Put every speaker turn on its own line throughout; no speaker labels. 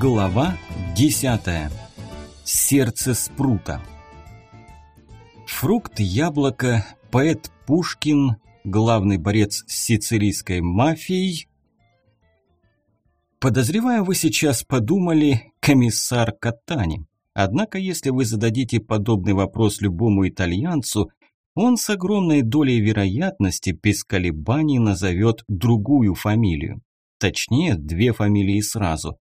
Глава 10. Сердце спрута. Фрукт яблоко, поэт Пушкин, главный борец с сицилийской мафией. Подозреваю, вы сейчас подумали комиссар Катани. Однако, если вы зададите подобный вопрос любому итальянцу, он с огромной долей вероятности без колебаний назовет другую фамилию. Точнее, две фамилии сразу.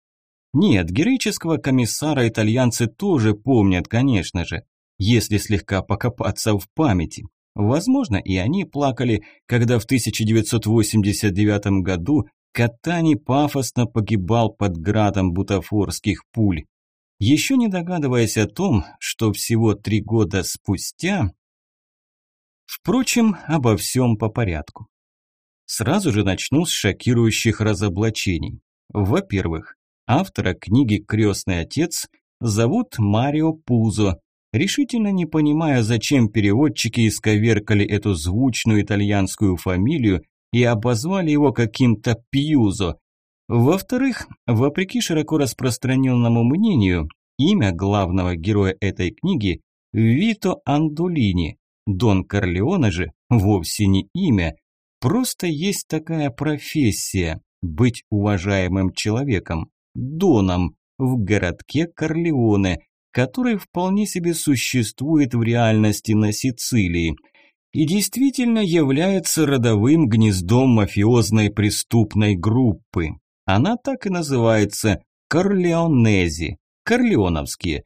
Нет, героического комиссара итальянцы тоже помнят, конечно же, если слегка покопаться в памяти. Возможно, и они плакали, когда в 1989 году Катани пафосно погибал под градом бутафорских пуль. Еще не догадываясь о том, что всего три года спустя... Впрочем, обо всем по порядку. Сразу же начну с шокирующих разоблачений. Во-первых, Автора книги «Крестный отец» зовут Марио Пузо. Решительно не понимая, зачем переводчики исковеркали эту звучную итальянскую фамилию и обозвали его каким-то Пьюзо. Во-вторых, вопреки широко распространенному мнению, имя главного героя этой книги – Вито Андулини. Дон Корлеоне же вовсе не имя, просто есть такая профессия – быть уважаемым человеком. Доном в городке Корлеоне, который вполне себе существует в реальности на Сицилии и действительно является родовым гнездом мафиозной преступной группы. Она так и называется Корлеонези, Корлеоновские.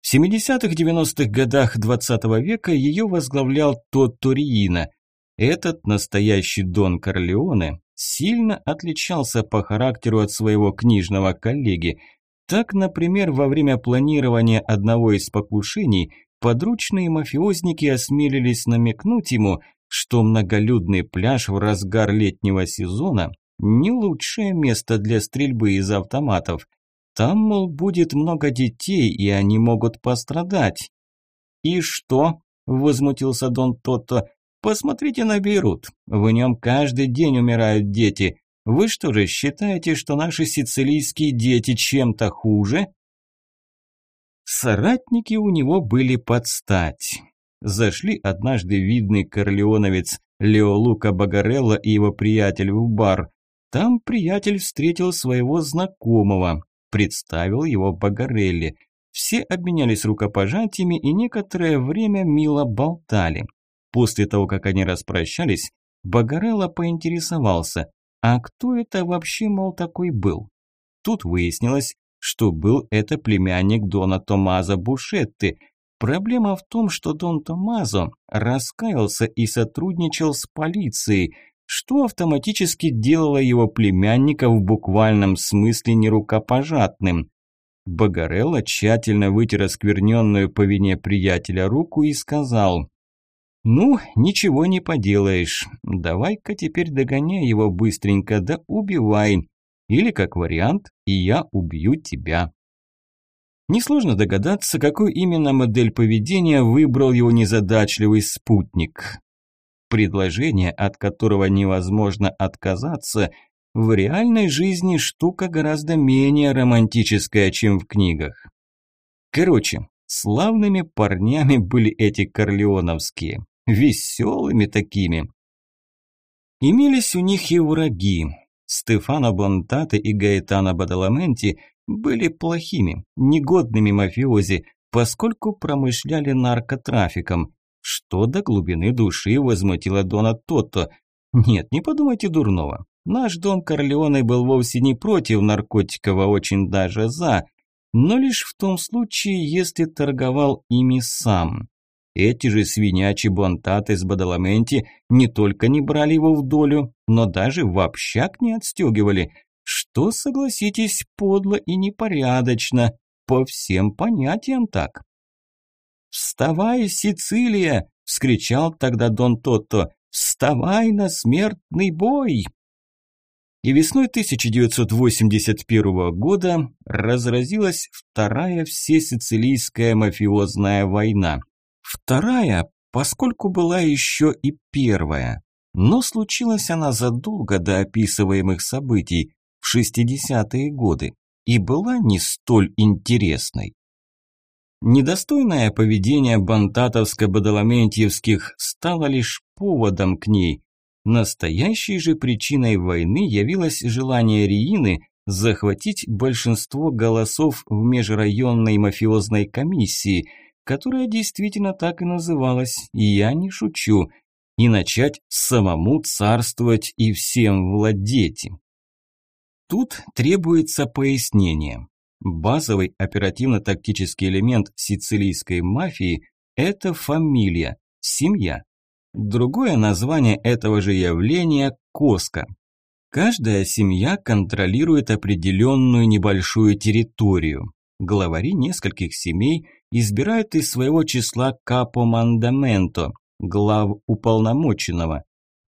В 70-90-х годах 20 -го века ее возглавлял Тотто Риина. Этот настоящий Дон Корлеоне сильно отличался по характеру от своего книжного коллеги. Так, например, во время планирования одного из покушений подручные мафиозники осмелились намекнуть ему, что многолюдный пляж в разгар летнего сезона – не лучшее место для стрельбы из автоматов. Там, мол, будет много детей, и они могут пострадать. «И что?» – возмутился Дон Тотто. Посмотрите на Бейрут. В нем каждый день умирают дети. Вы что же считаете, что наши сицилийские дети чем-то хуже? Соратники у него были под стать. Зашли однажды видный корлеоновец Лео Лука Багарелло и его приятель в бар. Там приятель встретил своего знакомого, представил его Багарелли. Все обменялись рукопожатиями и некоторое время мило болтали. После того, как они распрощались, Багарелло поинтересовался, а кто это вообще, мол, такой был? Тут выяснилось, что был это племянник Дона Томазо Бушетты. Проблема в том, что Дон Томазо раскаялся и сотрудничал с полицией, что автоматически делало его племянника в буквальном смысле нерукопожатным. Багарелло тщательно вытер оскверненную по вине приятеля руку и сказал «Ну, ничего не поделаешь. Давай-ка теперь догоняй его быстренько, да убивай. Или, как вариант, и я убью тебя». Несложно догадаться, какую именно модель поведения выбрал его незадачливый спутник. Предложение, от которого невозможно отказаться, в реальной жизни штука гораздо менее романтическая, чем в книгах. Короче, славными парнями были эти корлеоновские веселыми такими. Имелись у них и враги. Стефано Бонтате и Гаэтано Бадаламенти были плохими, негодными мафиози, поскольку промышляли наркотрафиком, что до глубины души возмутило Дона Тотто. Нет, не подумайте дурного. Наш Дон Корлеоне был вовсе не против наркотиков, а очень даже за, но лишь в том случае, если торговал ими сам. Эти же свинячи бонтаты с Бадаламенти не только не брали его в долю, но даже в общак не отстегивали, что, согласитесь, подло и непорядочно, по всем понятиям так. «Вставай, Сицилия!» – вскричал тогда Дон Тотто. «Вставай на смертный бой!» И весной 1981 года разразилась вторая всесицилийская мафиозная война – Вторая, поскольку была еще и первая. Но случилась она задолго до описываемых событий, в 60-е годы. и была не столь интересной. Недостойное поведение бантатовско-бадаламентьевских стало лишь поводом к ней. Настоящей же причиной войны явилось желание Риины захватить большинство голосов в межрайонной мафиозной комиссии, которая действительно так и называлась, и я не шучу, и начать самому царствовать и всем владеть. Тут требуется пояснение. Базовый оперативно-тактический элемент сицилийской мафии – это фамилия, семья. Другое название этого же явления – коска. Каждая семья контролирует определенную небольшую территорию. Главари нескольких семей избирают из своего числа капомандаменто, глав уполномоченного.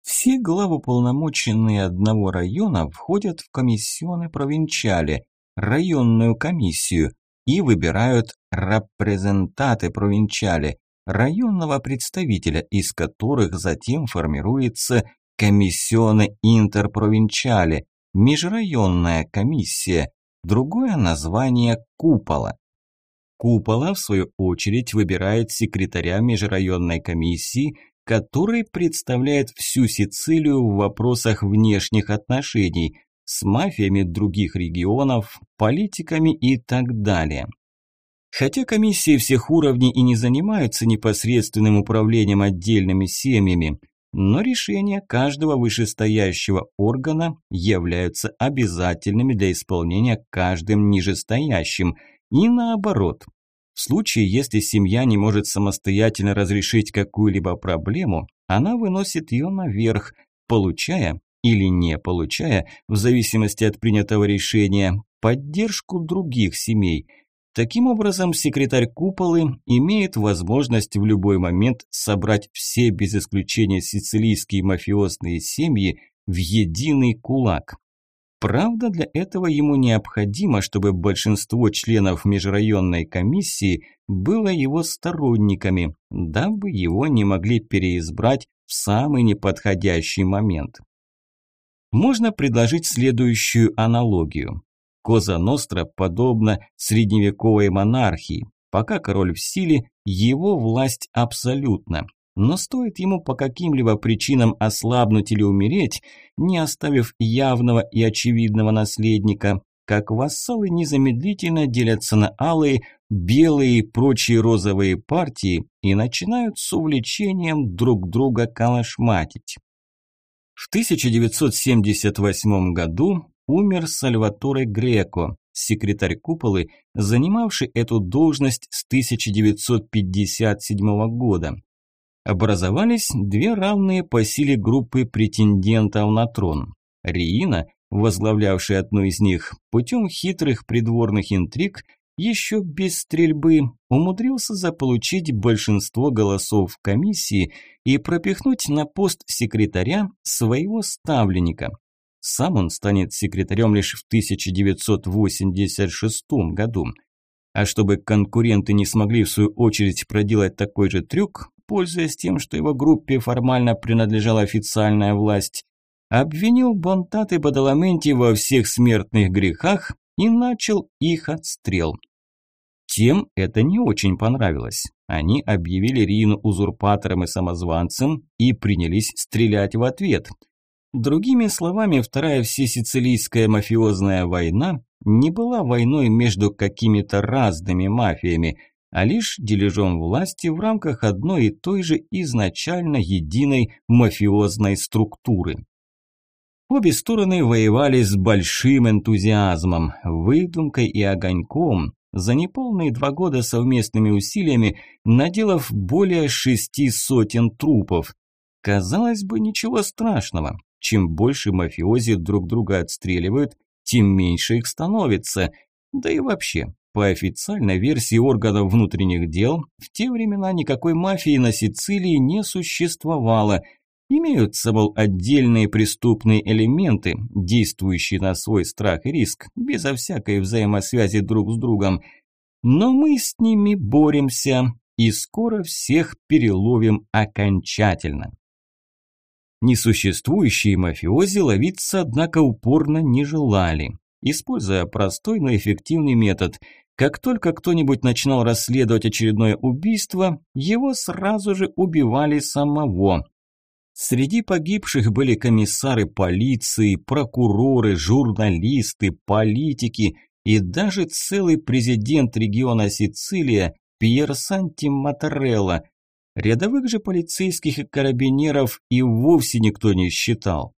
Все главуполномоченные одного района входят в комиссионы провинчале, районную комиссию и выбирают рапрезентаты провинчали, районного представителя, из которых затем формируется комиссионы интерпровинчали, межрайонная комиссия, другое название купола. Купола, в свою очередь, выбирает секретаря межрайонной комиссии, который представляет всю Сицилию в вопросах внешних отношений, с мафиями других регионов, политиками и так далее. Хотя комиссии всех уровней и не занимаются непосредственным управлением отдельными семьями, но решения каждого вышестоящего органа являются обязательными для исполнения каждым нижестоящим, и наоборот. В случае, если семья не может самостоятельно разрешить какую-либо проблему, она выносит ее наверх, получая или не получая, в зависимости от принятого решения, поддержку других семей. Таким образом, секретарь куполы имеет возможность в любой момент собрать все без исключения сицилийские мафиозные семьи в единый кулак. Правда, для этого ему необходимо, чтобы большинство членов межрайонной комиссии было его сторонниками, дабы его не могли переизбрать в самый неподходящий момент. Можно предложить следующую аналогию. Коза Ностра подобна средневековой монархии. Пока король в силе, его власть абсолютна. Но стоит ему по каким-либо причинам ослабнуть или умереть, не оставив явного и очевидного наследника, как вассалы незамедлительно делятся на алые, белые и прочие розовые партии и начинают с увлечением друг друга калашматить. В 1978 году умер Сальваторе Греко, секретарь куполы, занимавший эту должность с 1957 года. Образовались две равные по силе группы претендентов на трон. Риина, возглавлявшая одну из них, путем хитрых придворных интриг – еще без стрельбы умудрился заполучить большинство голосов в комиссии и пропихнуть на пост секретаря своего ставленника. Сам он станет секретарем лишь в 1986 году. А чтобы конкуренты не смогли в свою очередь проделать такой же трюк, пользуясь тем, что его группе формально принадлежала официальная власть, обвинил Бонтат и Бадаламенти во всех смертных грехах и начал их отстрел. Тем это не очень понравилось. Они объявили Рину узурпатором и самозванцем и принялись стрелять в ответ. Другими словами, вторая всесицилийская мафиозная война не была войной между какими-то разными мафиями, а лишь дележом власти в рамках одной и той же изначально единой мафиозной структуры. Обе стороны воевали с большим энтузиазмом, выдумкой и огоньком, за неполные два года совместными усилиями наделав более шести сотен трупов. Казалось бы, ничего страшного. Чем больше мафиози друг друга отстреливают, тем меньше их становится. Да и вообще, по официальной версии органов внутренних дел, в те времена никакой мафии на Сицилии не существовало – Имеются, мол, отдельные преступные элементы, действующие на свой страх и риск, безо всякой взаимосвязи друг с другом. Но мы с ними боремся и скоро всех переловим окончательно. Несуществующие мафиози ловиться, однако, упорно не желали. Используя простой, но эффективный метод. Как только кто-нибудь начинал расследовать очередное убийство, его сразу же убивали самого. Среди погибших были комиссары полиции, прокуроры, журналисты, политики и даже целый президент региона Сицилия Пьер Санти Моторелло. Рядовых же полицейских и карабинеров и вовсе никто не считал.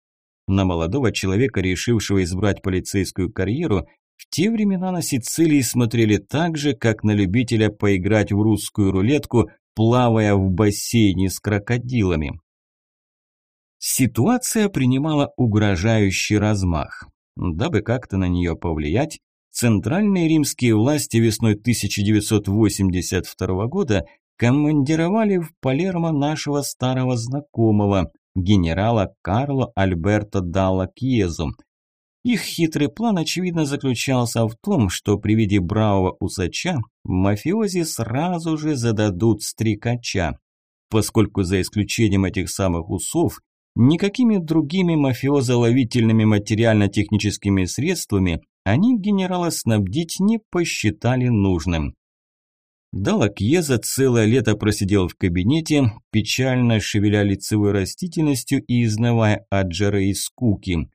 На молодого человека, решившего избрать полицейскую карьеру, в те времена на Сицилии смотрели так же, как на любителя поиграть в русскую рулетку, плавая в бассейне с крокодилами. Ситуация принимала угрожающий размах. Дабы как-то на нее повлиять, центральные римские власти весной 1982 года командировали в Палермо нашего старого знакомого, генерала Карло Альберто Далла Кьезу. Их хитрый план, очевидно, заключался в том, что при виде бравого усача мафиози сразу же зададут стрекача, поскольку за исключением этих самых усов Никакими другими мафиозо-ловительными материально-техническими средствами они генерала снабдить не посчитали нужным. Далакьеза целое лето просидел в кабинете, печально шевеля лицевой растительностью и изнывая от жары и скуки.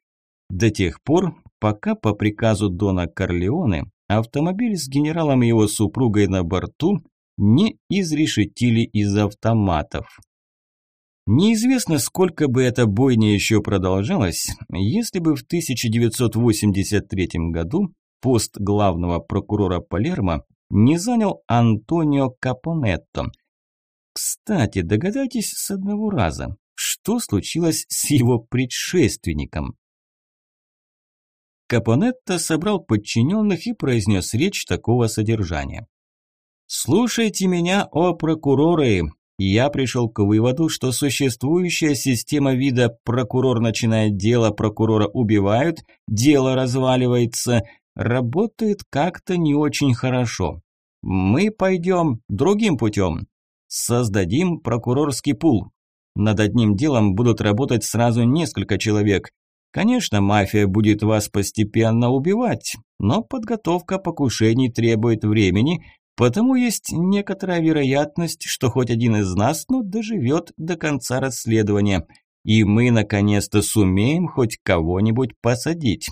До тех пор, пока по приказу Дона Корлеоне автомобиль с генералом и его супругой на борту не изрешетили из автоматов. Неизвестно, сколько бы эта бойня еще продолжалась, если бы в 1983 году пост главного прокурора Палермо не занял Антонио Капонетто. Кстати, догадайтесь с одного раза, что случилось с его предшественником. Капонетто собрал подчиненных и произнес речь такого содержания. «Слушайте меня, о прокуроры, я пришел к выводу, что существующая система вида «прокурор начинает дело, прокурора убивают», «дело разваливается» работает как-то не очень хорошо. Мы пойдем другим путем. Создадим прокурорский пул. Над одним делом будут работать сразу несколько человек. Конечно, мафия будет вас постепенно убивать, но подготовка покушений требует времени, Потому есть некоторая вероятность, что хоть один из нас, но доживет до конца расследования, и мы наконец-то сумеем хоть кого-нибудь посадить.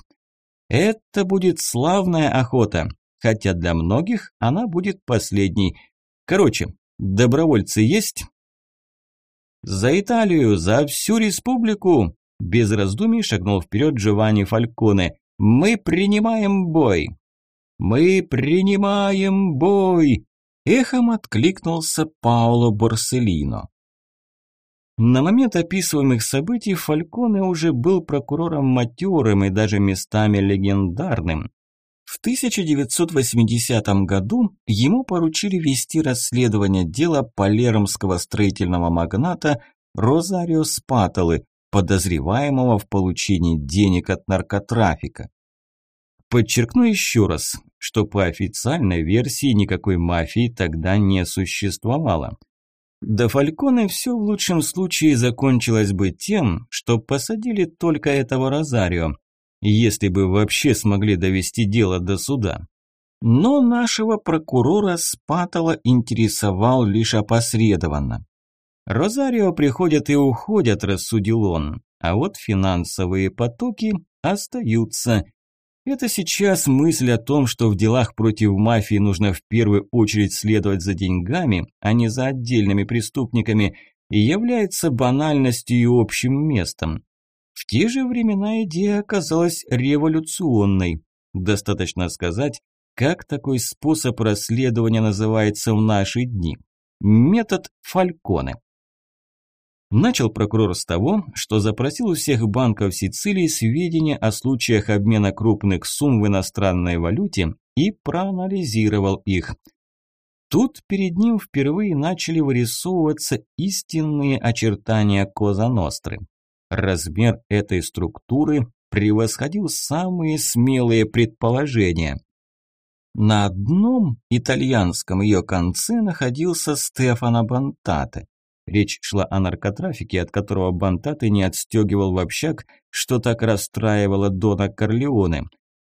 Это будет славная охота, хотя для многих она будет последней. Короче, добровольцы есть? За Италию, за всю республику! Без раздумий шагнул вперед Джованни Фальконе. Мы принимаем бой! «Мы принимаем бой!» – эхом откликнулся Пауло Борселино. На момент описываемых событий Фальконе уже был прокурором матерым и даже местами легендарным. В 1980 году ему поручили вести расследование дела палермского строительного магната Розарио Спаталы, подозреваемого в получении денег от наркотрафика. Подчеркну еще раз, что по официальной версии никакой мафии тогда не существовало. До Фальконе все в лучшем случае закончилось бы тем, что посадили только этого Розарио, если бы вообще смогли довести дело до суда. Но нашего прокурора Спатала интересовал лишь опосредованно. Розарио приходят и уходят, рассудил он, а вот финансовые потоки остаются, это сейчас мысль о том, что в делах против мафии нужно в первую очередь следовать за деньгами, а не за отдельными преступниками, и является банальностью и общим местом. В те же времена идея оказалась революционной. Достаточно сказать, как такой способ расследования называется в наши дни. Метод Фальконе. Начал прокурор с того, что запросил у всех банков Сицилии сведения о случаях обмена крупных сумм в иностранной валюте и проанализировал их. Тут перед ним впервые начали вырисовываться истинные очертания Коза Ностры. Размер этой структуры превосходил самые смелые предположения. На одном итальянском ее конце находился Стефано Бантате. Речь шла о наркотрафике, от которого Бантаты не отстегивал в общак, что так расстраивало Дона Корлеоне.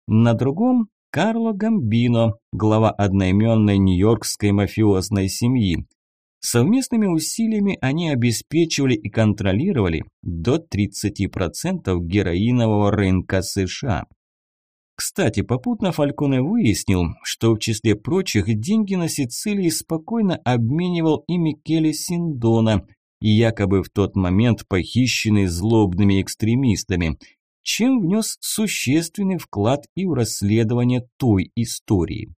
на другом – Карло Гамбино, глава одноименной нью-йоркской мафиозной семьи. Совместными усилиями они обеспечивали и контролировали до 30% героинового рынка США. Кстати, попутно Фальконе выяснил, что в числе прочих деньги на Сицилии спокойно обменивал и Микеле Синдона, и якобы в тот момент похищенный злобными экстремистами, чем внес существенный вклад и в расследование той истории.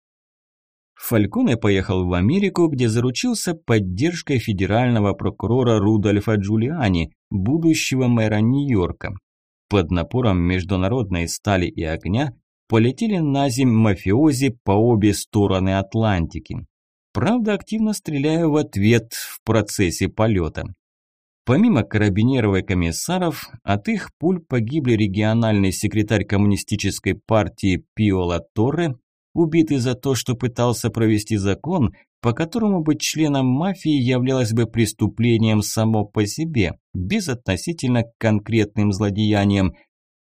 Фальконе поехал в Америку, где заручился поддержкой федерального прокурора Рудольфа Джулиани, будущего мэра Нью-Йорка. Под напором международной стали и огня полетели на земь мафиози по обе стороны Атлантики. Правда, активно стреляя в ответ в процессе полета. Помимо карабинеров и комиссаров, от их пуль погибли региональный секретарь коммунистической партии Пиола Торре, убитый за то, что пытался провести закон, по которому быть членом мафии являлось бы преступлением само по себе, безотносительно к конкретным злодеяниям,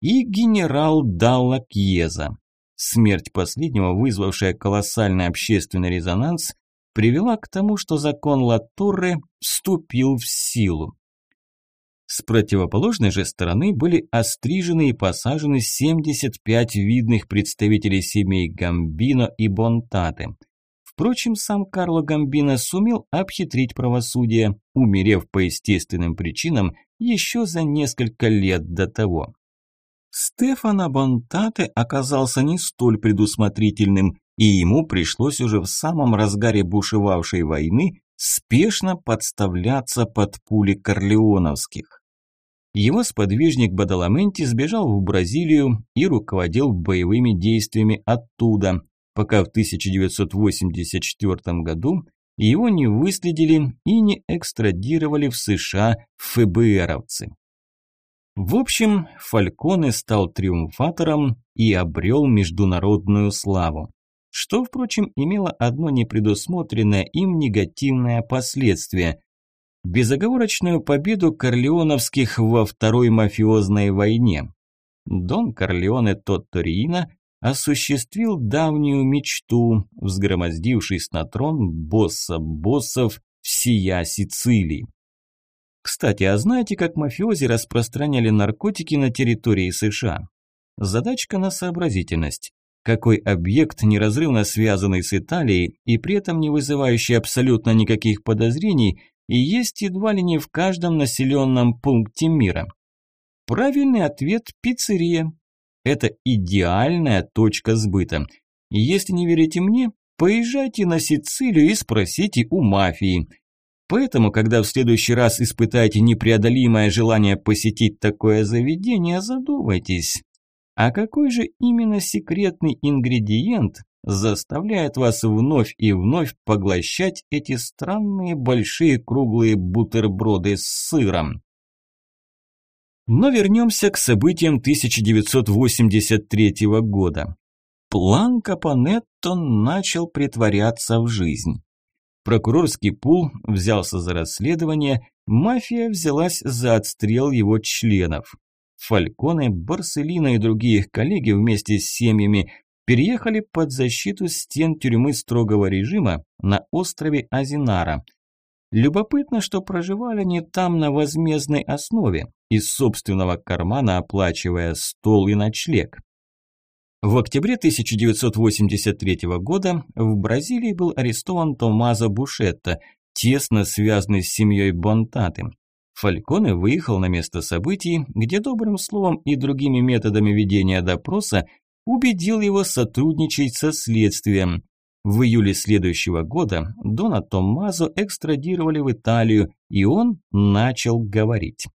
и генерал Далла Кьеза. Смерть последнего, вызвавшая колоссальный общественный резонанс, привела к тому, что закон Латорре вступил в силу. С противоположной же стороны были острижены и посажены 75 видных представителей семей Гамбино и Бонтате. Впрочем, сам Карло Гамбино сумел обхитрить правосудие, умерев по естественным причинам еще за несколько лет до того. Стефано Бонтате оказался не столь предусмотрительным, и ему пришлось уже в самом разгаре бушевавшей войны спешно подставляться под пули корлеоновских. Его сподвижник Бадаламенти сбежал в Бразилию и руководил боевыми действиями оттуда, пока в 1984 году его не выследили и не экстрадировали в США ФБРовцы. В общем, Фальконе стал триумфатором и обрел международную славу. Что, впрочем, имело одно непредусмотренное им негативное последствие – безоговорочную победу корлеоновских во второй мафиозной войне. Дон Корлеоне Тотторино осуществил давнюю мечту, взгромоздившись на трон босса боссов всея Сицилии. Кстати, а знаете, как мафиози распространяли наркотики на территории США? Задачка на сообразительность. Какой объект, неразрывно связанный с Италией и при этом не вызывающий абсолютно никаких подозрений, и есть едва ли не в каждом населенном пункте мира? Правильный ответ – пиццерия. Это идеальная точка сбыта. Если не верите мне, поезжайте на Сицилию и спросите у мафии – Поэтому, когда в следующий раз испытаете непреодолимое желание посетить такое заведение, задумайтесь, а какой же именно секретный ингредиент заставляет вас вновь и вновь поглощать эти странные большие круглые бутерброды с сыром? Но вернемся к событиям 1983 года. План Капонетто начал притворяться в жизнь. Прокурорский пул взялся за расследование, мафия взялась за отстрел его членов. Фальконе, Барселина и другие их коллеги вместе с семьями переехали под защиту стен тюрьмы строгого режима на острове Азинара. Любопытно, что проживали они там на возмездной основе, из собственного кармана оплачивая стол и ночлег. В октябре 1983 года в Бразилии был арестован Томазо Бушетто, тесно связанный с семьей Бонтаты. Фальконе выехал на место событий, где добрым словом и другими методами ведения допроса убедил его сотрудничать со следствием. В июле следующего года Дона Томмазо экстрадировали в Италию, и он начал говорить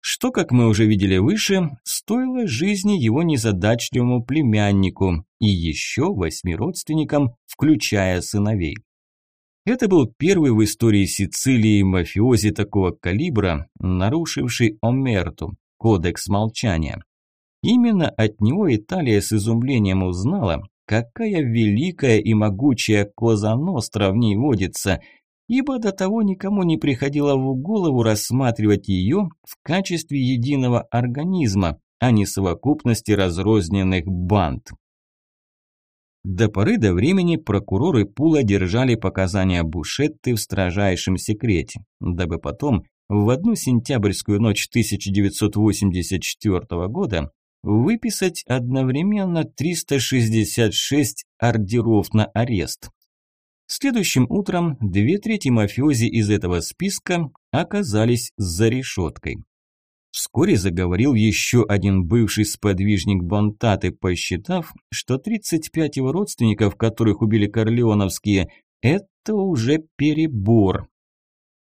что, как мы уже видели выше, стоило жизни его незадачливому племяннику и еще восьми родственникам, включая сыновей. Это был первый в истории Сицилии мафиози такого калибра, нарушивший Омерту, кодекс молчания. Именно от него Италия с изумлением узнала, какая великая и могучая Коза Ностра в ней водится – ибо до того никому не приходило в голову рассматривать ее в качестве единого организма, а не совокупности разрозненных банд. До поры до времени прокуроры Пула держали показания Бушетты в строжайшем секрете, дабы потом, в одну сентябрьскую ночь 1984 года, выписать одновременно 366 ордеров на арест. Следующим утром две трети мафиози из этого списка оказались за решеткой. Вскоре заговорил еще один бывший сподвижник Бонтаты, посчитав, что 35 его родственников, которых убили корлеоновские, это уже перебор.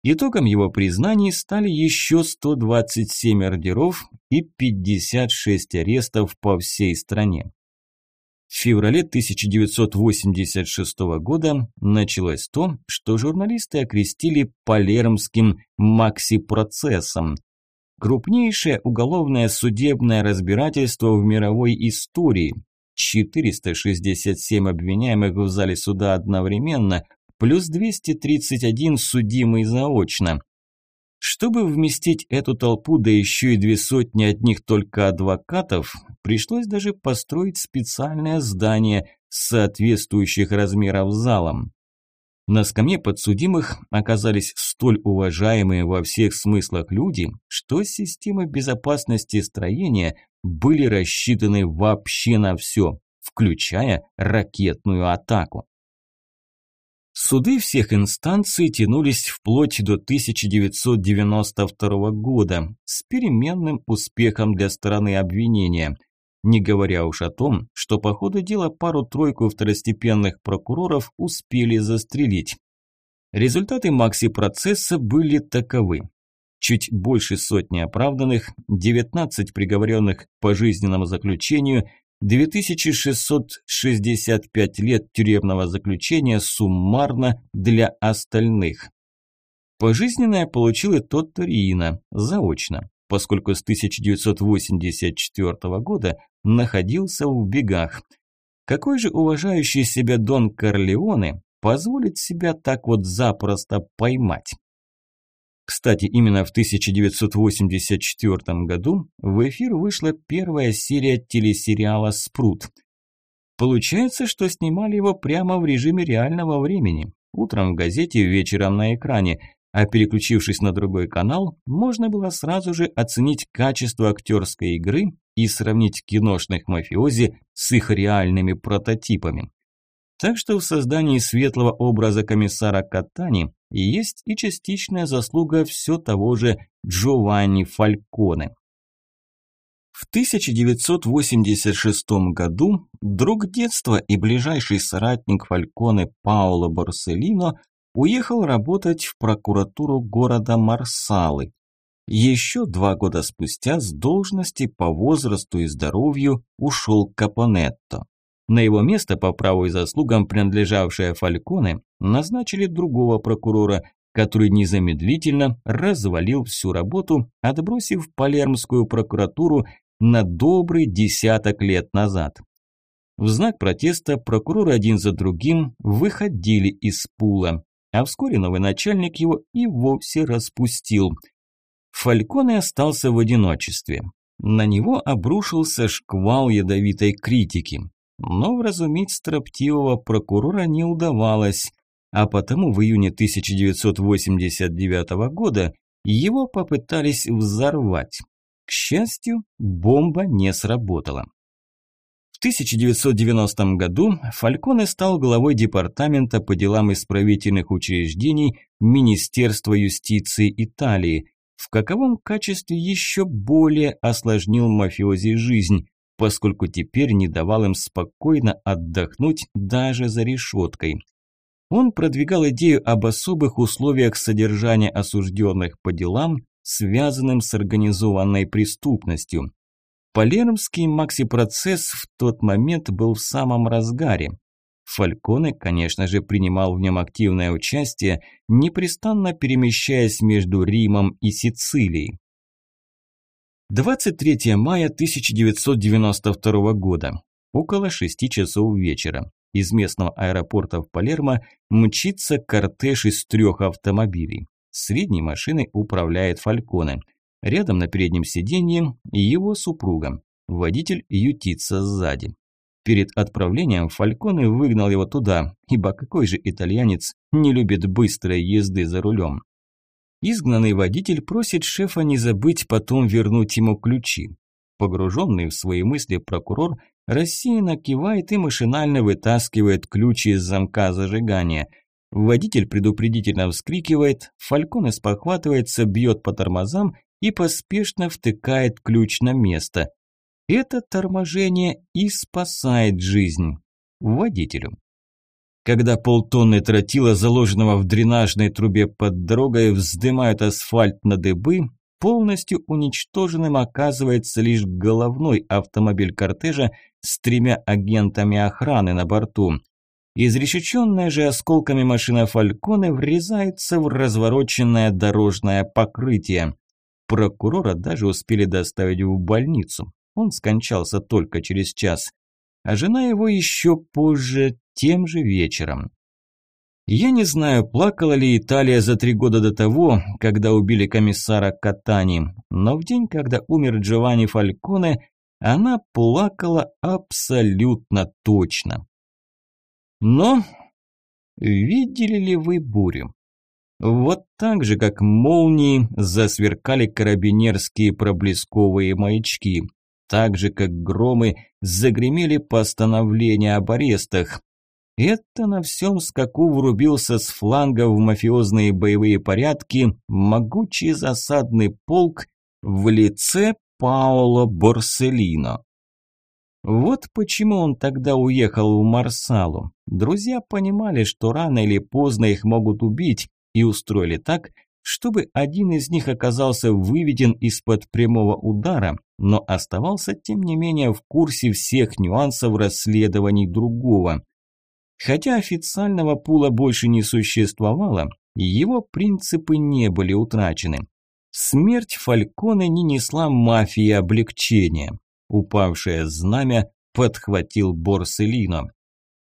Итогом его признаний стали еще 127 ордеров и 56 арестов по всей стране. В феврале 1986 года началось то, что журналисты окрестили Палермским макси-процессом – Крупнейшее уголовное судебное разбирательство в мировой истории. 467 обвиняемых в зале суда одновременно, плюс 231 судимый заочно. Чтобы вместить эту толпу, да еще и две сотни от них только адвокатов, пришлось даже построить специальное здание с соответствующих размеров залом. На скамье подсудимых оказались столь уважаемые во всех смыслах люди, что системы безопасности строения были рассчитаны вообще на все, включая ракетную атаку. Суды всех инстанций тянулись вплоть до 1992 года с переменным успехом для стороны обвинения – не говоря уж о том, что по ходу дела пару-тройку второстепенных прокуроров успели застрелить. Результаты макси-процесса были таковы. Чуть больше сотни оправданных, 19 приговоренных к пожизненному заключению, 2665 лет тюремного заключения суммарно для остальных. Пожизненное получил и тот Ториина, заочно поскольку с 1984 года находился в бегах. Какой же уважающий себя Дон Корлеоне позволит себя так вот запросто поймать? Кстати, именно в 1984 году в эфир вышла первая серия телесериала «Спрут». Получается, что снимали его прямо в режиме реального времени. Утром в газете, вечером на экране а переключившись на другой канал, можно было сразу же оценить качество актерской игры и сравнить киношных мафиози с их реальными прототипами. Так что в создании светлого образа комиссара Катани есть и частичная заслуга все того же Джованни Фальконе. В 1986 году друг детства и ближайший соратник Фальконе Паоло Борселино уехал работать в прокуратуру города Марсалы. Еще два года спустя с должности по возрасту и здоровью ушел Капонетто. На его место по праву и заслугам, принадлежавшее Фальконе, назначили другого прокурора, который незамедлительно развалил всю работу, отбросив Палермскую прокуратуру на добрый десяток лет назад. В знак протеста прокуроры один за другим выходили из пула а вскоре новый начальник его и вовсе распустил. Фальконе остался в одиночестве. На него обрушился шквал ядовитой критики. Но вразумить строптивого прокурора не удавалось, а потому в июне 1989 года его попытались взорвать. К счастью, бомба не сработала. 1990 году Фальконе стал главой департамента по делам исправительных учреждений Министерства юстиции Италии, в каковом качестве еще более осложнил мафиози жизнь, поскольку теперь не давал им спокойно отдохнуть даже за решеткой. Он продвигал идею об особых условиях содержания осужденных по делам, связанным с организованной преступностью. Палермский макси-процесс в тот момент был в самом разгаре. Фальконе, конечно же, принимал в нем активное участие, непрестанно перемещаясь между Римом и Сицилией. 23 мая 1992 года, около 6 часов вечера. Из местного аэропорта в Палермо мчится кортеж из трех автомобилей. Средней машиной управляет Фальконе. Рядом на переднем сиденье его супруга. Водитель ютится сзади. Перед отправлением Фальконе выгнал его туда, ибо какой же итальянец не любит быстрой езды за рулем. Изгнанный водитель просит шефа не забыть потом вернуть ему ключи. Погруженный в свои мысли прокурор рассеянно кивает и машинально вытаскивает ключи из замка зажигания. Водитель предупредительно вскрикивает, Фальконе спохватывается, бьет по тормозам и поспешно втыкает ключ на место. Это торможение и спасает жизнь водителю. Когда полтонны тротила, заложенного в дренажной трубе под дорогой, вздымают асфальт на дыбы, полностью уничтоженным оказывается лишь головной автомобиль кортежа с тремя агентами охраны на борту. Изрешеченная же осколками машина Фальконе врезается в развороченное дорожное покрытие. Прокурора даже успели доставить в больницу. Он скончался только через час. А жена его еще позже, тем же вечером. Я не знаю, плакала ли Италия за три года до того, когда убили комиссара Катани, но в день, когда умер Джованни Фальконе, она плакала абсолютно точно. Но видели ли вы бурю? Вот так же, как молнии, засверкали карабинерские проблесковые маячки. Так же, как громы, загремели постановления об арестах. Это на всем скаку врубился с фланга в мафиозные боевые порядки могучий засадный полк в лице Паоло Борселино. Вот почему он тогда уехал в Марсалу. Друзья понимали, что рано или поздно их могут убить, и устроили так, чтобы один из них оказался выведен из-под прямого удара, но оставался тем не менее в курсе всех нюансов расследований другого. Хотя официального пула больше не существовало, его принципы не были утрачены. Смерть Фальконе не несла мафии облегчения. Упавшее знамя подхватил Борселино.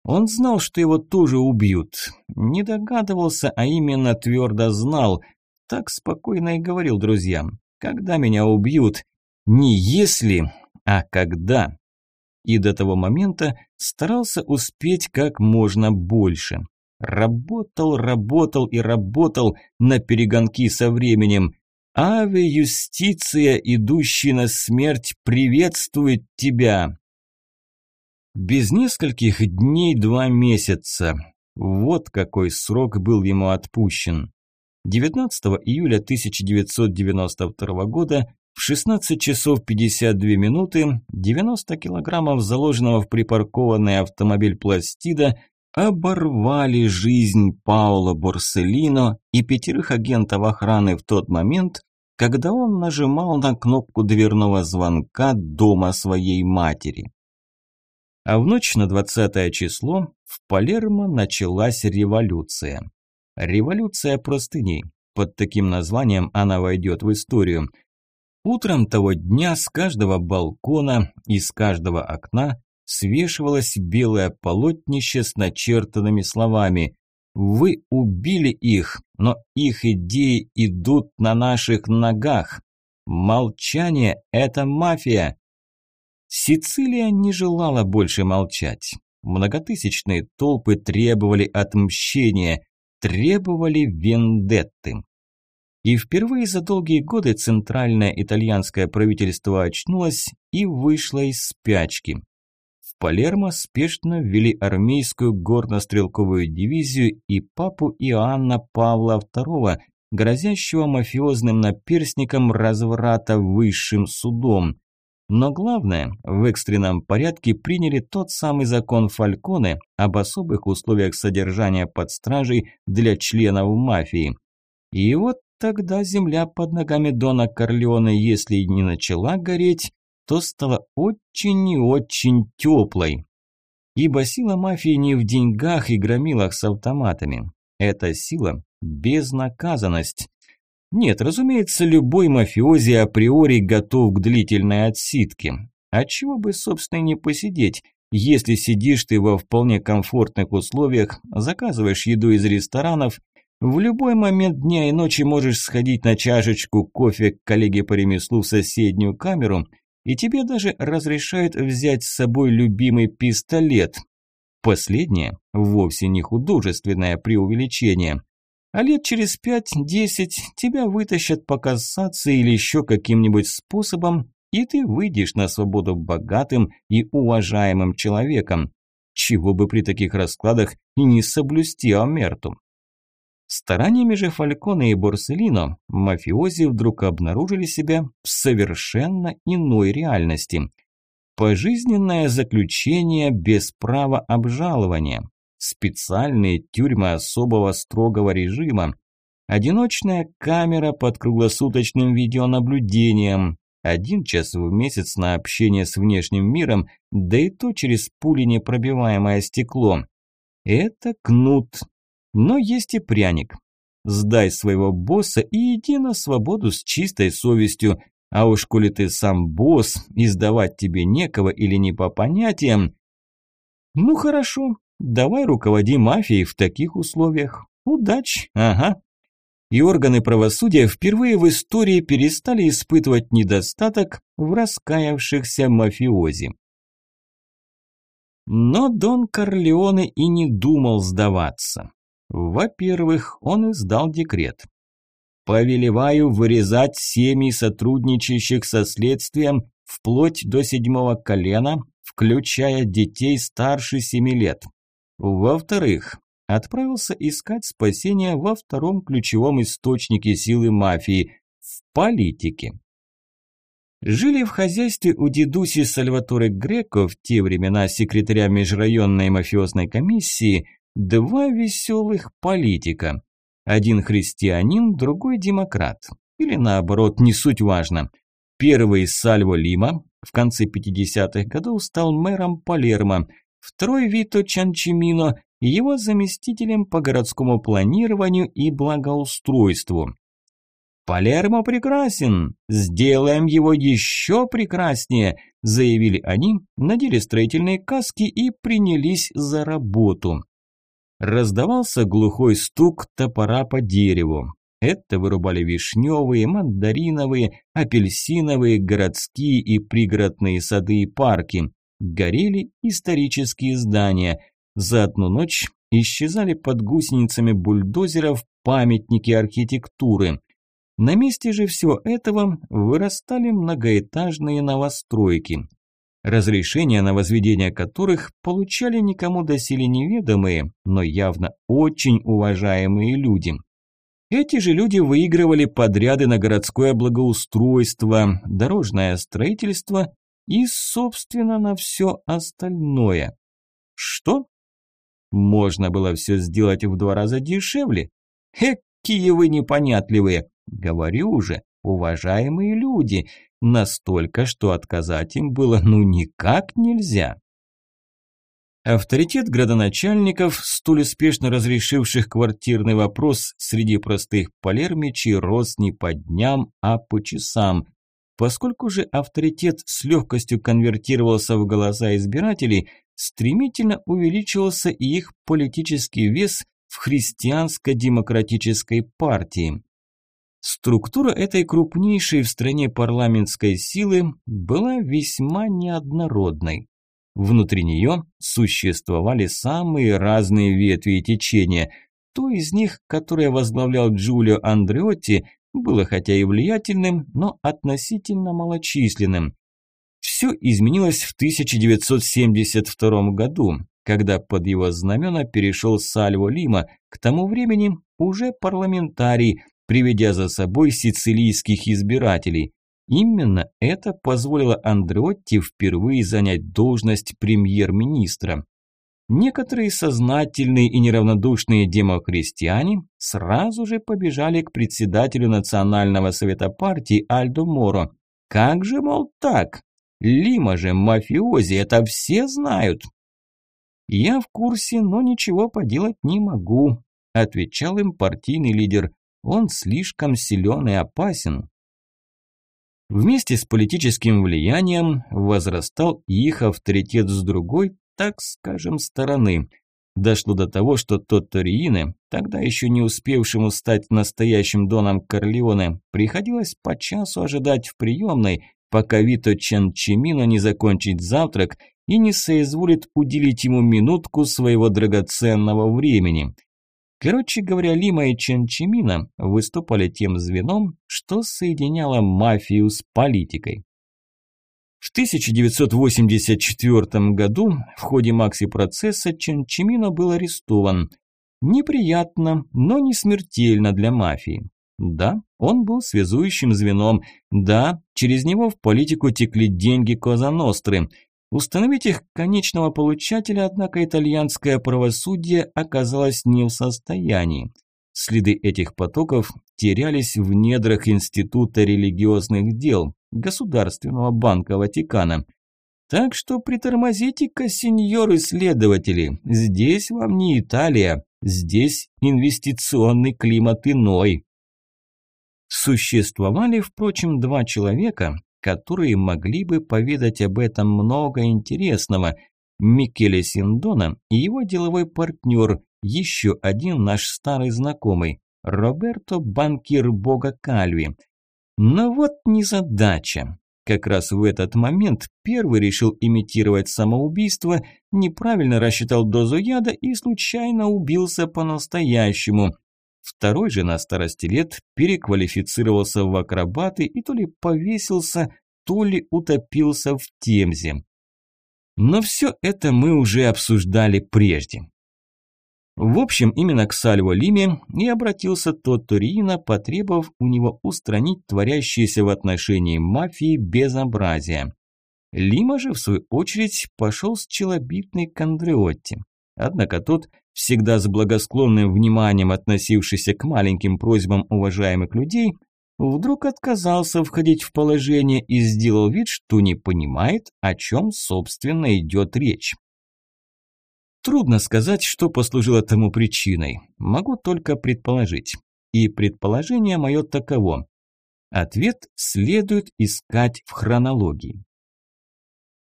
Он знал, что его тоже убьют. Не догадывался, а именно твердо знал. Так спокойно и говорил друзьям. «Когда меня убьют? Не если, а когда». И до того момента старался успеть как можно больше. Работал, работал и работал на перегонки со временем. Аве юстиция, идущий на смерть, приветствует тебя. Без нескольких дней два месяца. Вот какой срок был ему отпущен. 19 июля 1992 года в 16 часов 52 минуты 90 килограммов заложенного в припаркованный автомобиль пластида оборвали жизнь Паула Борселино и пятерых агентов охраны в тот момент, когда он нажимал на кнопку дверного звонка дома своей матери. А в ночь на 20 число в Палермо началась революция. Революция простыней. Под таким названием она войдет в историю. Утром того дня с каждого балкона и с каждого окна свешивалось белое полотнище с начертанными словами «Вы убили их, но их идеи идут на наших ногах. Молчание – это мафия. Сицилия не желала больше молчать. Многотысячные толпы требовали отмщения, требовали вендетты. И впервые за долгие годы центральное итальянское правительство очнулось и вышло из спячки. В Палермо спешно ввели армейскую горнострелковую дивизию и папу Иоанна Павла II, грозящего мафиозным наперстником разврата высшим судом. Но главное, в экстренном порядке приняли тот самый закон Фальконе об особых условиях содержания под стражей для членов мафии. И вот тогда земля под ногами Дона Корлеоне, если не начала гореть, то стала очень и очень теплой. Ибо сила мафии не в деньгах и громилах с автоматами. Это сила – безнаказанность. Нет, разумеется, любой мафиози априори готов к длительной отсидке. А чего бы, собственно, не посидеть, если сидишь ты во вполне комфортных условиях, заказываешь еду из ресторанов, В любой момент дня и ночи можешь сходить на чашечку кофе к коллеге по ремеслу в соседнюю камеру, и тебе даже разрешают взять с собой любимый пистолет. Последнее вовсе не художественное преувеличение. А лет через пять-десять тебя вытащат по кассации или еще каким-нибудь способом, и ты выйдешь на свободу богатым и уважаемым человеком. Чего бы при таких раскладах и не соблюсти Омерту. Стараниями же Фалькона и Борселино мафиози вдруг обнаружили себя в совершенно иной реальности. Пожизненное заключение без права обжалования, специальные тюрьмы особого строгого режима, одиночная камера под круглосуточным видеонаблюдением, один час в месяц на общение с внешним миром, да и то через пули непробиваемое стекло. Это кнут, но есть и пряник. Сдай своего босса и иди на свободу с чистой совестью. А уж коли ты сам босс, издавать тебе некого или не по понятиям. Ну хорошо, давай руководи мафией в таких условиях. Удачи, ага. И органы правосудия впервые в истории перестали испытывать недостаток в раскаявшихся мафиози. Но Дон Корлеоне и не думал сдаваться. Во-первых, он издал декрет. Повелеваю вырезать семьи сотрудничающих со следствием вплоть до седьмого колена, включая детей старше семи лет. Во-вторых, отправился искать спасения во втором ключевом источнике силы мафии – в политике. Жили в хозяйстве у дедуси Сальваторе Греко в те времена секретаря межрайонной мафиозной комиссии – два веселых политика. Один христианин, другой демократ. Или наоборот, не суть важно. Первый Сальво Лима в конце 50-х годов стал мэром Палермо, второй Вито Чанчимино его заместителем по городскому планированию и благоустройству. «Палермо прекрасен! Сделаем его еще прекраснее!» заявили они, надели строительные каски и принялись за работу. Раздавался глухой стук топора по дереву. Это вырубали вишневые, мандариновые, апельсиновые, городские и пригородные сады и парки. Горели исторические здания. За одну ночь исчезали под гусеницами бульдозеров памятники архитектуры. На месте же всего этого вырастали многоэтажные новостройки разрешения на возведение которых получали никому доселе неведомые, но явно очень уважаемые люди. Эти же люди выигрывали подряды на городское благоустройство, дорожное строительство и, собственно, на все остальное. Что? Можно было все сделать в два раза дешевле? Какие вы непонятливые! Говорю же, уважаемые люди – Настолько, что отказать им было ну никак нельзя. Авторитет градоначальников, столь успешно разрешивших квартирный вопрос среди простых полермичей, рос не по дням, а по часам. Поскольку же авторитет с легкостью конвертировался в голоса избирателей, стремительно увеличивался и их политический вес в христианско-демократической партии. Структура этой крупнейшей в стране парламентской силы была весьма неоднородной. Внутри нее существовали самые разные ветви и течения. То из них, которое возглавлял Джулио Андреотти, было хотя и влиятельным, но относительно малочисленным. Все изменилось в 1972 году, когда под его знамена перешел Сальво Лима, к тому времени уже парламентарий, приведя за собой сицилийских избирателей. Именно это позволило Андреотти впервые занять должность премьер-министра. Некоторые сознательные и неравнодушные демокрестьяне сразу же побежали к председателю Национального совета партии Альдо Моро. Как же, мол, так? Лима же мафиози, это все знают. Я в курсе, но ничего поделать не могу, отвечал им партийный лидер. Он слишком силен и опасен. Вместе с политическим влиянием возрастал их авторитет с другой, так скажем, стороны. дошло до того, что Тотто Риине, тогда еще не успевшему стать настоящим доном Корлеоне, приходилось по часу ожидать в приемной, пока Вито Чен Чимино не закончит завтрак и не соизволит уделить ему минутку своего драгоценного времени. Короче говоря, Лима и Чен Чимино выступали тем звеном, что соединяло мафию с политикой. В 1984 году в ходе макси-процесса Чен Чимино был арестован. Неприятно, но не смертельно для мафии. Да, он был связующим звеном. Да, через него в политику текли деньги Коза Ностры. Установить их конечного получателя, однако, итальянское правосудие оказалось не в состоянии. Следы этих потоков терялись в недрах Института религиозных дел, Государственного банка Ватикана. Так что притормозите-ка, сеньоры-следователи, здесь вам не Италия, здесь инвестиционный климат иной. Существовали, впрочем, два человека, которые могли бы поведать об этом много интересного. Микеле Синдона и его деловой партнер, еще один наш старый знакомый, Роберто Банкир Бога Кальви. Но вот незадача. Как раз в этот момент первый решил имитировать самоубийство, неправильно рассчитал дозу яда и случайно убился по-настоящему. Второй же на старости лет переквалифицировался в акробаты и то ли повесился, то ли утопился в Темзе. Но все это мы уже обсуждали прежде. В общем, именно к Сальво Лиме и обратился тот Торино, потребовав у него устранить творящееся в отношении мафии безобразие. Лима же, в свою очередь, пошел с челобитной к Андреотти. Однако тот всегда с благосклонным вниманием относившийся к маленьким просьбам уважаемых людей, вдруг отказался входить в положение и сделал вид, что не понимает, о чем, собственно, идет речь. Трудно сказать, что послужило тому причиной. Могу только предположить. И предположение мое таково. Ответ следует искать в хронологии.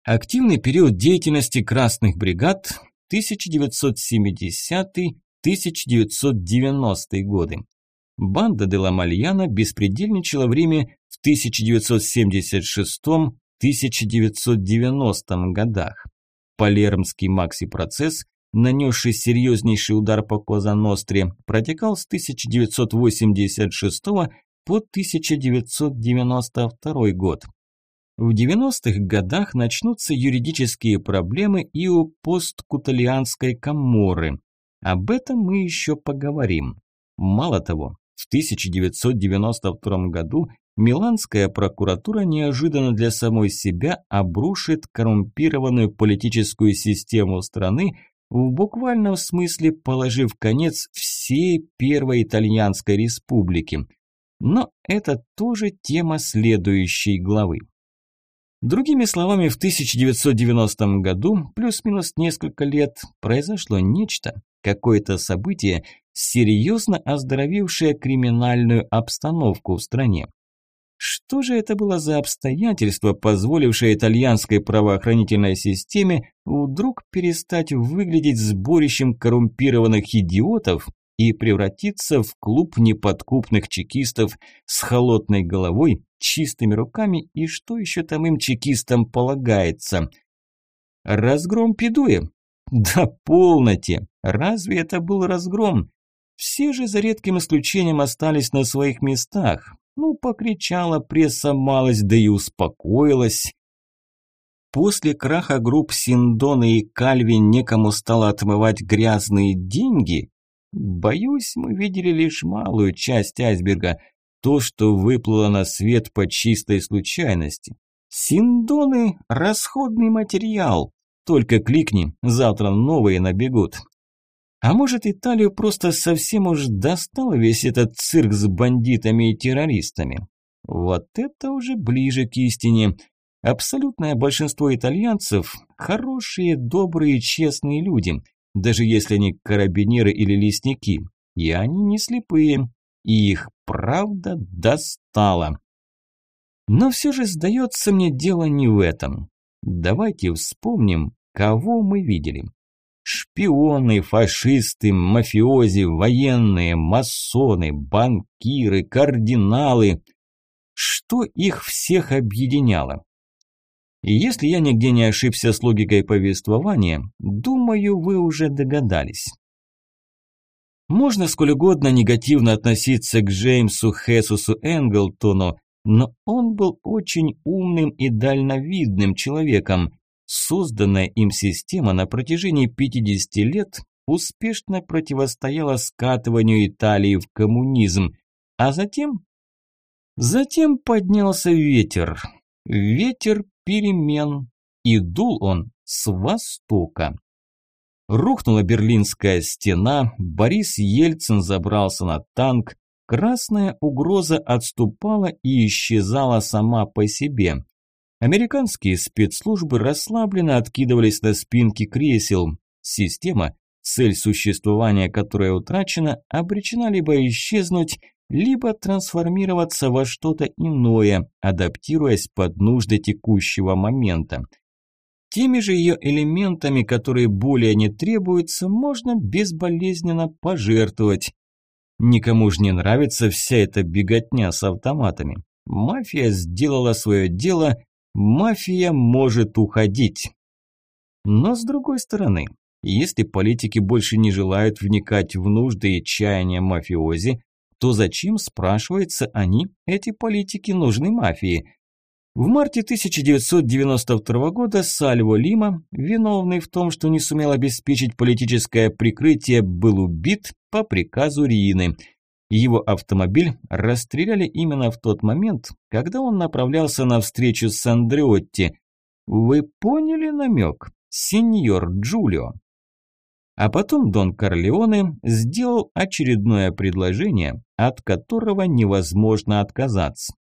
Активный период деятельности красных бригад 1970-1990 годы. Банда де Ламальяна беспредельничала в Риме в 1976-1990 годах. Палермский Макси-процесс, нанесший серьезнейший удар по Коза-Ностре, протекал с 1986 по 1992 год. В 90-х годах начнутся юридические проблемы и у посткуталианской коморы. Об этом мы еще поговорим. Мало того, в 1992 году Миланская прокуратура неожиданно для самой себя обрушит коррумпированную политическую систему страны, в буквальном смысле положив конец всей Первой Итальянской республике. Но это тоже тема следующей главы. Другими словами, в 1990 году, плюс-минус несколько лет, произошло нечто, какое-то событие, серьезно оздоровившее криминальную обстановку в стране. Что же это было за обстоятельство, позволившее итальянской правоохранительной системе вдруг перестать выглядеть сборищем коррумпированных идиотов и превратиться в клуб неподкупных чекистов с холодной головой, чистыми руками и что еще там им чекистам полагается. Разгром Пидуя? Да полноте! Разве это был разгром? Все же за редким исключением остались на своих местах. Ну, покричала пресса малость, да и успокоилась. После краха групп Синдоны и Кальви некому стало отмывать грязные деньги, Боюсь, мы видели лишь малую часть айсберга, то, что выплыло на свет по чистой случайности. Синдоны – расходный материал. Только кликни, завтра новые набегут. А может, Италию просто совсем уж достал весь этот цирк с бандитами и террористами? Вот это уже ближе к истине. Абсолютное большинство итальянцев – хорошие, добрые, честные люди – даже если они карабинеры или лесники. И они не слепые, и их правда достала. Но все же, сдается мне, дело не в этом. Давайте вспомним, кого мы видели. Шпионы, фашисты, мафиози, военные, масоны, банкиры, кардиналы. Что их всех объединяло? И если я нигде не ошибся с логикой повествования, думаю, вы уже догадались. Можно сколь угодно негативно относиться к Джеймсу Хесусу Энглтону, но он был очень умным и дальновидным человеком, Созданная им система на протяжении 50 лет успешно противостояла скатыванию Италии в коммунизм, а затем... Затем поднялся ветер. Ветер перемен, и дул он с востока. Рухнула Берлинская стена, Борис Ельцин забрался на танк, красная угроза отступала и исчезала сама по себе. Американские спецслужбы расслабленно откидывались на спинки кресел. Система, цель существования которой утрачена, обречена либо исчезнуть, либо трансформироваться во что-то иное, адаптируясь под нужды текущего момента. Теми же ее элементами, которые более не требуются, можно безболезненно пожертвовать. Никому же не нравится вся эта беготня с автоматами. Мафия сделала свое дело, Мафия может уходить. Но с другой стороны, если политики больше не желают вникать в нужды и чаяния мафиози, то зачем, спрашивается, они, эти политики, нужны мафии? В марте 1992 года Сальво Лима, виновный в том, что не сумел обеспечить политическое прикрытие, был убит по приказу Рины – его автомобиль расстреляли именно в тот момент, когда он направлялся на встречу с Андреотти. Вы поняли намек, сеньор Джулио? А потом Дон Корлеоне сделал очередное предложение, от которого невозможно отказаться.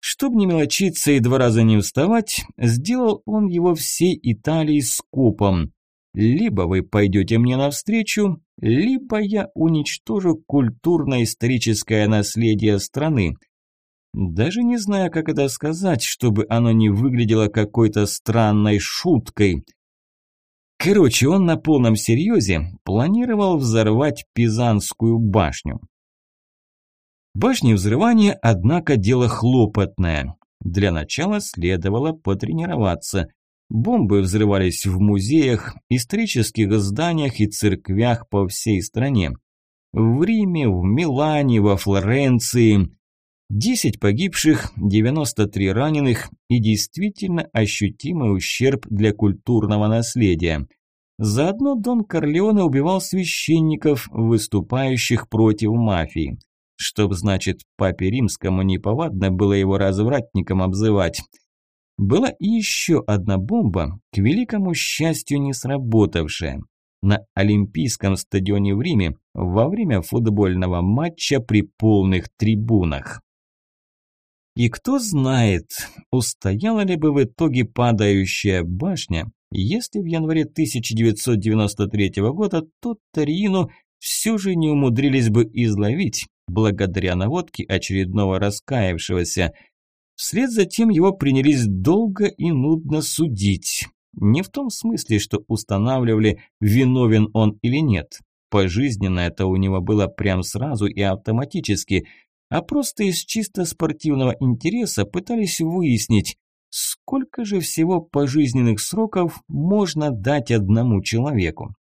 Чтобы не мелочиться и два раза не вставать, сделал он его всей Италии скопом. Либо вы пойдете мне навстречу, либо я уничтожу культурно-историческое наследие страны. Даже не знаю, как это сказать, чтобы оно не выглядело какой-то странной шуткой. Короче, он на полном серьезе планировал взорвать Пизанскую башню. Башни взрывания, однако, дело хлопотное. Для начала следовало потренироваться – Бомбы взрывались в музеях, исторических зданиях и церквях по всей стране. В Риме, в Милане, во Флоренции. 10 погибших, 93 раненых и действительно ощутимый ущерб для культурного наследия. Заодно Дон Корлеоне убивал священников, выступающих против мафии. Чтоб, значит, папе римскому неповадно было его развратником обзывать – была и еще одна бомба, к великому счастью не сработавшая. На Олимпийском стадионе в Риме во время футбольного матча при полных трибунах. И кто знает, устояла ли бы в итоге падающая башня, если в январе 1993 года тот Тарину все же не умудрились бы изловить, благодаря наводке очередного раскаявшегося – Вслед за тем его принялись долго и нудно судить. Не в том смысле, что устанавливали, виновен он или нет. Пожизненно это у него было прям сразу и автоматически, а просто из чисто спортивного интереса пытались выяснить, сколько же всего пожизненных сроков можно дать одному человеку.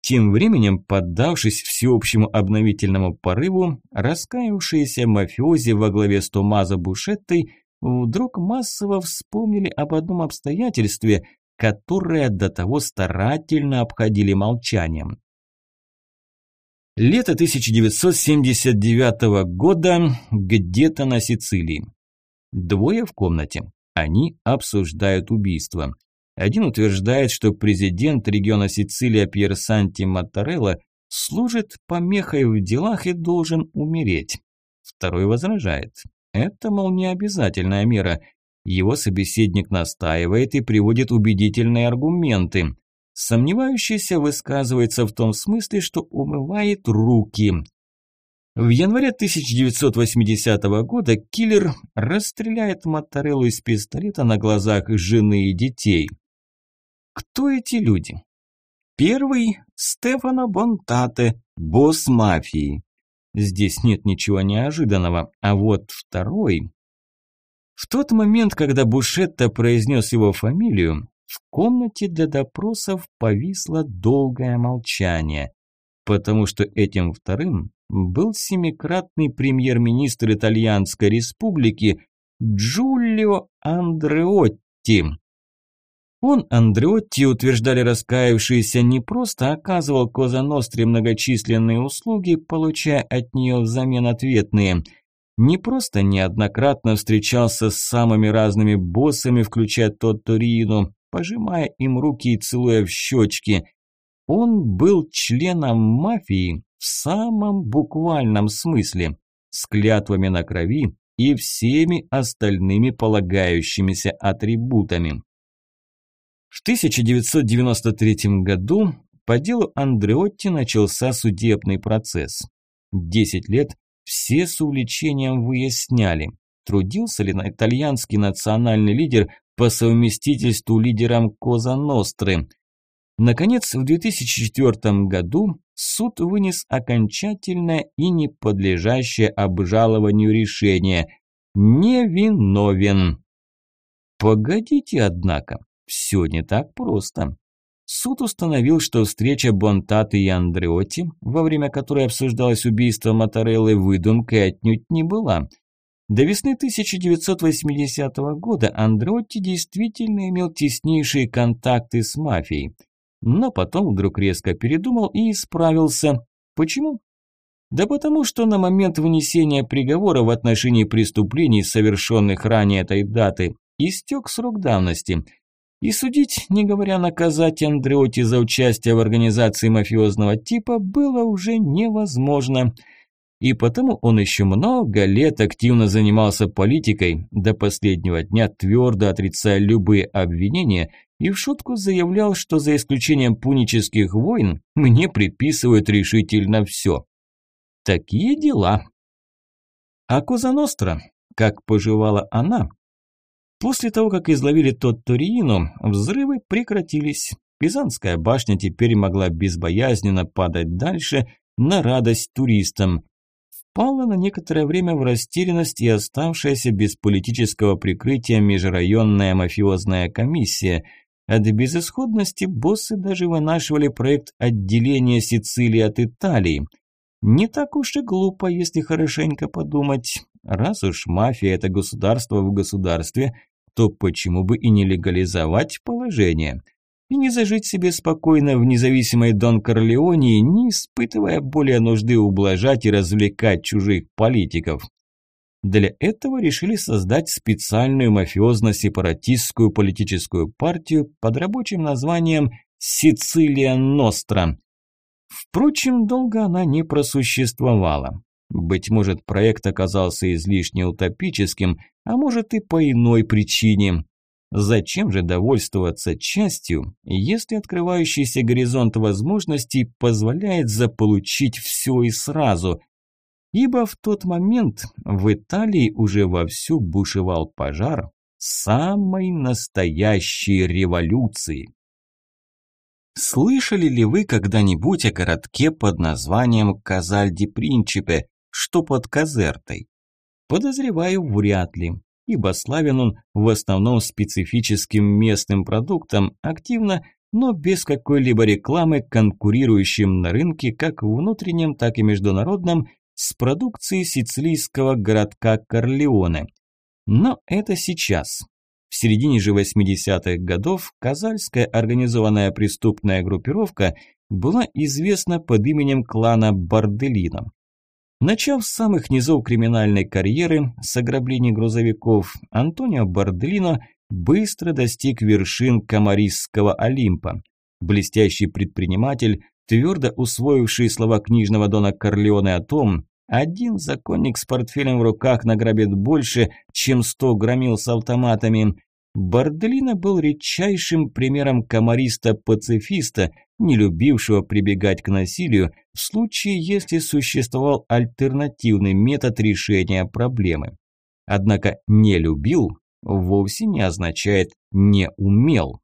Тем временем, поддавшись всеобщему обновительному порыву, раскаявшиеся мафиози во главе с Томазо Бушеттой вдруг массово вспомнили об одном обстоятельстве, которое до того старательно обходили молчанием. Лето 1979 года где-то на Сицилии. Двое в комнате. Они обсуждают убийство. Один утверждает, что президент региона Сицилия Пьер Санти Маттарелла служит помехой в делах и должен умереть. Второй возражает. Это, мол, не обязательная мера. Его собеседник настаивает и приводит убедительные аргументы. Сомневающийся высказывается в том смысле, что умывает руки. В январе 1980 года киллер расстреляет Маттареллу из пистолета на глазах жены и детей. Кто эти люди? Первый – Стефано Бонтате, босс мафии. Здесь нет ничего неожиданного, а вот второй... В тот момент, когда Бушетта произнес его фамилию, в комнате для допросов повисло долгое молчание, потому что этим вторым был семикратный премьер-министр Итальянской республики Джулио Андреотти. Он, Андреотти, утверждали раскаявшиеся, не просто оказывал Коза Ностре многочисленные услуги, получая от нее взамен ответные – не просто неоднократно встречался с самыми разными боссами, включая Тотто Рину, пожимая им руки и целуя в щечки. Он был членом мафии в самом буквальном смысле, с клятвами на крови и всеми остальными полагающимися атрибутами. В 1993 году по делу Андреотти начался судебный процесс. Десять лет все с увлечением выясняли, трудился ли на итальянский национальный лидер по совместительству лидером Коза Ностры. Наконец, в 2004 году суд вынес окончательное и не подлежащее обжалованию решение «невиновен». Погодите, однако, все не так просто. Суд установил, что встреча Бонтаты и Андреотти, во время которой обсуждалось убийство Мотореллы, выдумкой отнюдь не была. До весны 1980 года Андреотти действительно имел теснейшие контакты с мафией. Но потом вдруг резко передумал и исправился. Почему? Да потому что на момент вынесения приговора в отношении преступлений, совершенных ранее этой даты, истек срок давности – и судить, не говоря наказать Андреоти за участие в организации мафиозного типа, было уже невозможно. И потому он еще много лет активно занимался политикой, до последнего дня твердо отрицая любые обвинения и в шутку заявлял, что за исключением пунических войн мне приписывают решительно все. Такие дела. А Коза Ностра, как поживала она, После того, как изловили тот Ториину, взрывы прекратились. Пизанская башня теперь могла безбоязненно падать дальше на радость туристам. Впала на некоторое время в растерянность и оставшаяся без политического прикрытия межрайонная мафиозная комиссия. От безысходности боссы даже вынашивали проект отделения Сицилии от Италии. Не так уж и глупо, если хорошенько подумать. Раз уж мафия – это государство в государстве, то почему бы и не легализовать положение? И не зажить себе спокойно в независимой Дон Корлеонии, не испытывая более нужды ублажать и развлекать чужих политиков. Для этого решили создать специальную мафиозно-сепаратистскую политическую партию под рабочим названием «Сицилия Ностра». Впрочем, долго она не просуществовала. Быть может, проект оказался излишне утопическим, а может и по иной причине. Зачем же довольствоваться частью, если открывающийся горизонт возможностей позволяет заполучить все и сразу? Ибо в тот момент в Италии уже вовсю бушевал пожар самой настоящей революции. Слышали ли вы когда-нибудь о городке под названием Казальди-Принчипе, что под Казертой? Подозреваю, вряд ли, ибо славен он в основном специфическим местным продуктом, активно, но без какой-либо рекламы, конкурирующим на рынке как внутреннем, так и международном с продукцией сицилийского городка Корлеоне. Но это сейчас. В середине же 80-х годов казальская организованная преступная группировка была известна под именем клана Барделино. Начав с самых низов криминальной карьеры, с ограблений грузовиков, Антонио Борделино быстро достиг вершин Камарисского Олимпа. Блестящий предприниматель, твердо усвоивший слова книжного Дона Корлеоне о том, один законник с портфелем в руках награбит больше, чем сто громил с автоматами, Барделина был редчайшим примером комариста-пацифиста, не любившего прибегать к насилию в случае, если существовал альтернативный метод решения проблемы. Однако «не любил» вовсе не означает «не умел».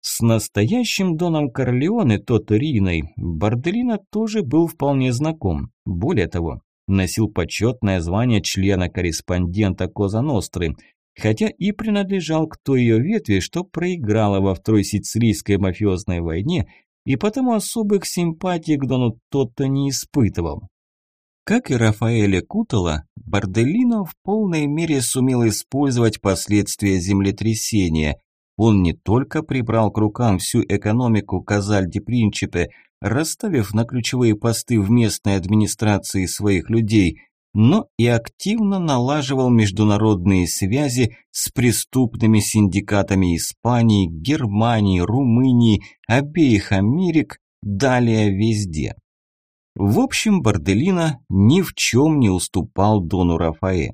С настоящим Доном Корлеоне, Тото Риной, Барделина тоже был вполне знаком. Более того, носил почетное звание члена-корреспондента Коза Ностры, хотя и принадлежал к той ее ветви, что проиграла во Второй Сицилийской мафиозной войне и потому особых симпатий к Дону Тотто не испытывал. Как и Рафаэля Кутала, Барделино в полной мере сумел использовать последствия землетрясения. Он не только прибрал к рукам всю экономику Казальди-Принчипе, расставив на ключевые посты в местной администрации своих людей, но и активно налаживал международные связи с преступными синдикатами Испании, Германии, Румынии, обеих Америк, далее везде. В общем, Барделина ни в чем не уступал Дону Рафае.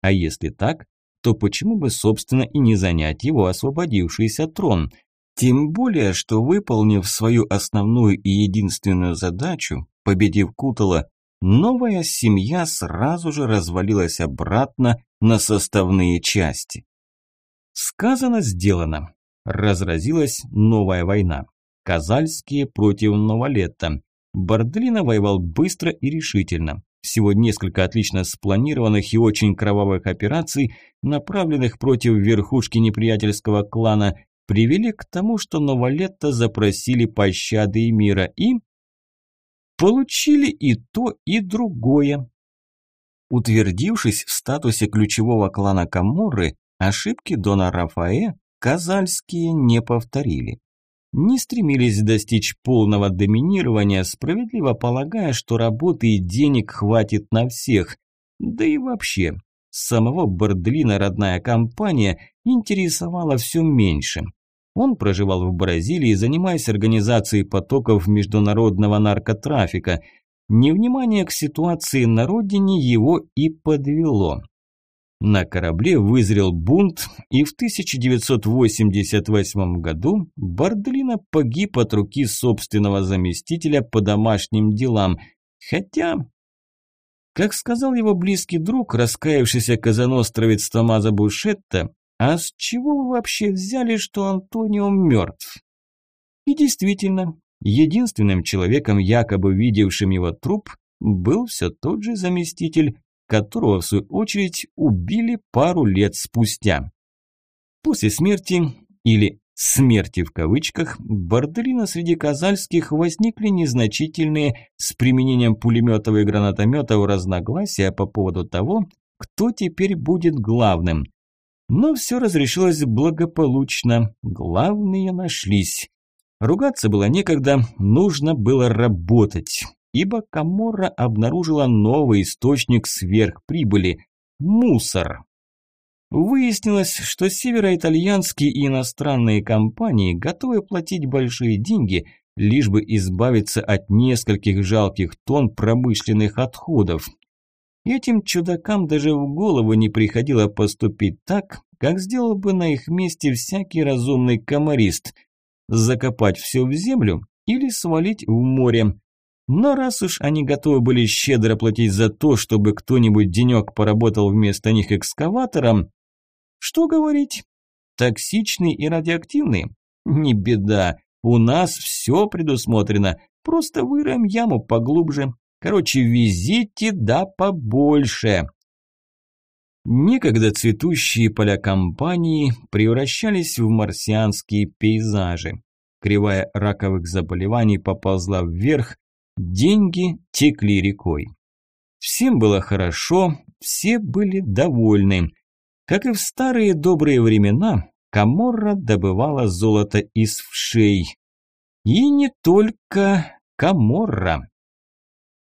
А если так, то почему бы, собственно, и не занять его освободившийся трон? Тем более, что выполнив свою основную и единственную задачу, победив Кутала, новая семья сразу же развалилась обратно на составные части. Сказано, сделано. Разразилась новая война. Казальские против Новолета. Бардлина воевал быстро и решительно. Всего несколько отлично спланированных и очень кровавых операций, направленных против верхушки неприятельского клана, привели к тому, что Новолетто запросили пощады и мира и... Получили и то, и другое. Утвердившись в статусе ключевого клана Каморры, ошибки Дона Рафаэ казальские не повторили не стремились достичь полного доминирования, справедливо полагая, что работы и денег хватит на всех. Да и вообще, самого Бордлина родная компания интересовала все меньше. Он проживал в Бразилии, занимаясь организацией потоков международного наркотрафика. Невнимание к ситуации на родине его и подвело. На корабле вызрел бунт, и в 1988 году Бардлина погиб от руки собственного заместителя по домашним делам. Хотя, как сказал его близкий друг, раскаявшийся казаностровец Томазо Бушетта, а с чего вы вообще взяли, что Антонио мертв? И действительно, единственным человеком, якобы видевшим его труп, был все тот же заместитель которого, в свою очередь, убили пару лет спустя. После смерти, или «смерти» в кавычках, борделина среди казальских возникли незначительные с применением пулеметов и гранатометов разногласия по поводу того, кто теперь будет главным. Но все разрешилось благополучно, главные нашлись. Ругаться было некогда, нужно было работать ибо Каморра обнаружила новый источник сверхприбыли – мусор. Выяснилось, что североитальянские и иностранные компании готовы платить большие деньги, лишь бы избавиться от нескольких жалких тонн промышленных отходов. Этим чудакам даже в голову не приходило поступить так, как сделал бы на их месте всякий разумный комарист – закопать все в землю или свалить в море, но раз уж они готовы были щедро платить за то, чтобы кто-нибудь денек поработал вместо них экскаватором, что говорить? Токсичный и радиоактивный? Не беда, у нас все предусмотрено, просто выроем яму поглубже. Короче, везите да побольше. Некогда цветущие поля компании превращались в марсианские пейзажи. Кривая раковых заболеваний поползла вверх, Деньги текли рекой. Всем было хорошо, все были довольны. Как и в старые добрые времена, Каморра добывала золото из вшей. И не только Каморра.